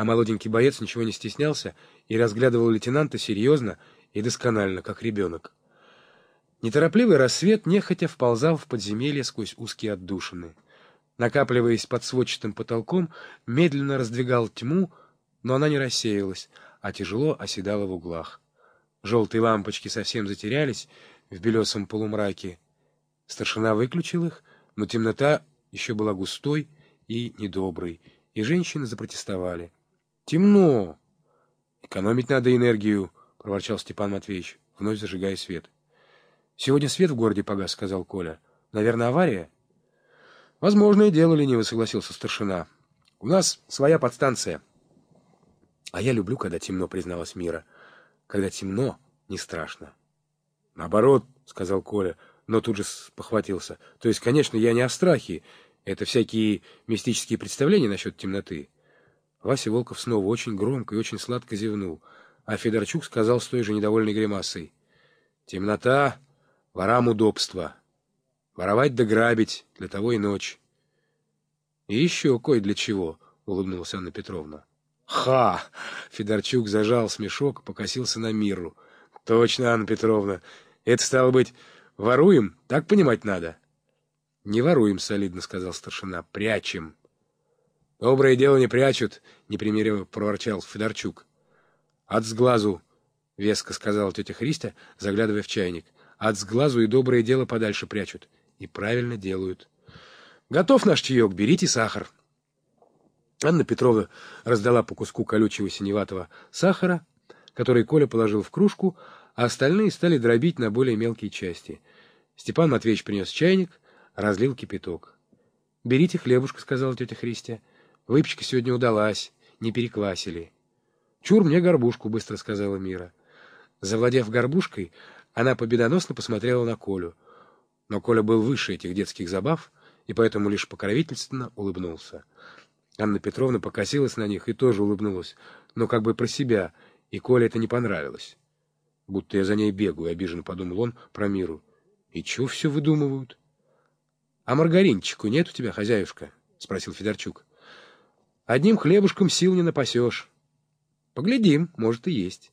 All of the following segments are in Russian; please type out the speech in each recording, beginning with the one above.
А молоденький боец ничего не стеснялся и разглядывал лейтенанта серьезно и досконально, как ребенок. Неторопливый рассвет нехотя вползал в подземелье сквозь узкие отдушины. Накапливаясь под сводчатым потолком, медленно раздвигал тьму, но она не рассеялась, а тяжело оседала в углах. Желтые лампочки совсем затерялись в белесом полумраке. Старшина выключил их, но темнота еще была густой и недоброй, и женщины запротестовали. «Темно! Экономить надо энергию!» — проворчал Степан Матвеевич, вновь зажигая свет. «Сегодня свет в городе погас», — сказал Коля. «Наверное, авария?» «Возможное дело, — лениво согласился старшина. У нас своя подстанция». «А я люблю, когда темно», — призналась Мира. «Когда темно, не страшно». «Наоборот», — сказал Коля, — но тут же похватился. То есть, конечно, я не о страхе. Это всякие мистические представления насчет темноты. Вася Волков снова очень громко и очень сладко зевнул, а Федорчук сказал с той же недовольной гримасой. «Темнота — ворам удобство. Воровать да грабить — для того и ночь». «И еще кое для чего», — улыбнулась Анна Петровна. «Ха!» — Федорчук зажал смешок, покосился на Миру. «Точно, Анна Петровна. Это, стало быть, Воруем, так понимать надо. — Не воруем, — солидно сказал старшина, — прячем. — Доброе дело не прячут, — непримиримо проворчал Федорчук. — От сглазу, — веско сказала тетя Христя, заглядывая в чайник. — От сглазу и доброе дело подальше прячут. И правильно делают. — Готов наш чаек, берите сахар. Анна Петровна раздала по куску колючего синеватого сахара, который Коля положил в кружку, а остальные стали дробить на более мелкие части. Степан Матвеевич принес чайник, разлил кипяток. — Берите хлебушка, — сказала тетя Христия. — Выпечка сегодня удалась, не переквасили. — Чур мне горбушку, — быстро сказала Мира. Завладев горбушкой, она победоносно посмотрела на Колю. Но Коля был выше этих детских забав, и поэтому лишь покровительственно улыбнулся. Анна Петровна покосилась на них и тоже улыбнулась, но как бы про себя, и Коле это не понравилось будто я за ней бегаю, — обиженно подумал он про миру. И чего все выдумывают? — А маргаринчику нет у тебя, хозяюшка? — спросил Федорчук. — Одним хлебушком сил не напасешь. — Поглядим, может и есть.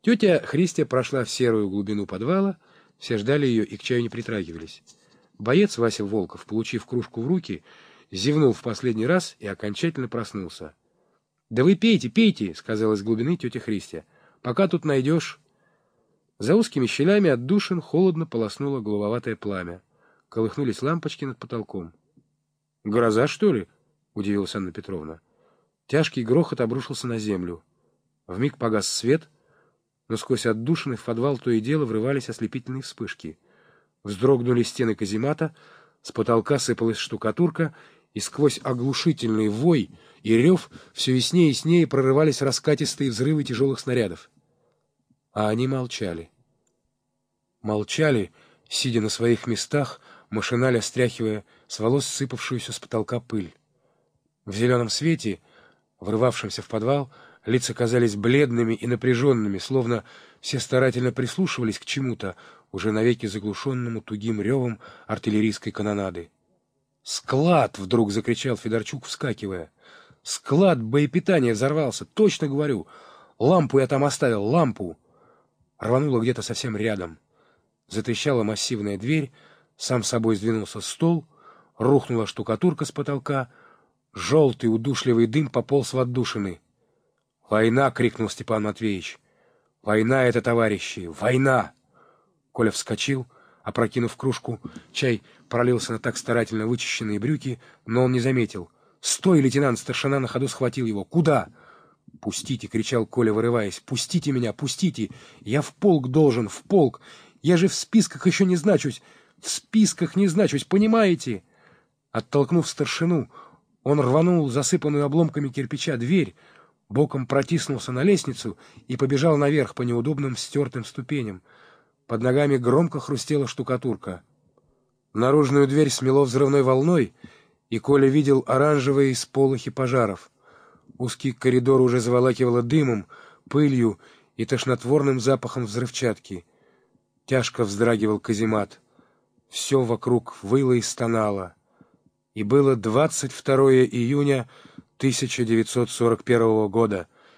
Тетя Христия прошла в серую глубину подвала, все ждали ее и к чаю не притрагивались. Боец Вася Волков, получив кружку в руки, зевнул в последний раз и окончательно проснулся. — Да вы пейте, пейте, — сказала из глубины тетя Христия. — Пока тут найдешь... За узкими щелями отдушин холодно полоснуло голубоватое пламя. Колыхнулись лампочки над потолком. — Гроза, что ли? — удивилась Анна Петровна. Тяжкий грохот обрушился на землю. Вмиг погас свет, но сквозь отдушины в подвал то и дело врывались ослепительные вспышки. Вздрогнули стены каземата, с потолка сыпалась штукатурка, и сквозь оглушительный вой и рев все яснее и яснее прорывались раскатистые взрывы тяжелых снарядов. А они молчали. Молчали, сидя на своих местах, машинально стряхивая с волос сыпавшуюся с потолка пыль. В зеленом свете, врывавшемся в подвал, лица казались бледными и напряженными, словно все старательно прислушивались к чему-то, уже навеки заглушенному тугим ревом артиллерийской канонады. «Склад!» — вдруг закричал Федорчук, вскакивая. «Склад боепитания взорвался! Точно говорю! Лампу я там оставил, лампу!» рвануло где-то совсем рядом. Затрещала массивная дверь, сам собой сдвинулся стол, рухнула штукатурка с потолка, желтый удушливый дым пополз в отдушины. «Война!» — крикнул Степан Матвеевич. «Война это, товарищи! Война!» Коля вскочил, опрокинув кружку. Чай пролился на так старательно вычищенные брюки, но он не заметил. «Стой!» — лейтенант старшина на ходу схватил его. «Куда?» «Пустите!» — кричал Коля, вырываясь. «Пустите меня! Пустите! Я в полк должен! В полк! Я же в списках еще не значусь! В списках не значусь, понимаете?» Оттолкнув старшину, он рванул засыпанную обломками кирпича дверь, боком протиснулся на лестницу и побежал наверх по неудобным стертым ступеням. Под ногами громко хрустела штукатурка. Наружную дверь смело взрывной волной, и Коля видел оранжевые сполохи пожаров — Узкий коридор уже заволакивало дымом, пылью и тошнотворным запахом взрывчатки. Тяжко вздрагивал каземат. Все вокруг выло и стонало. И было 22 июня 1941 года —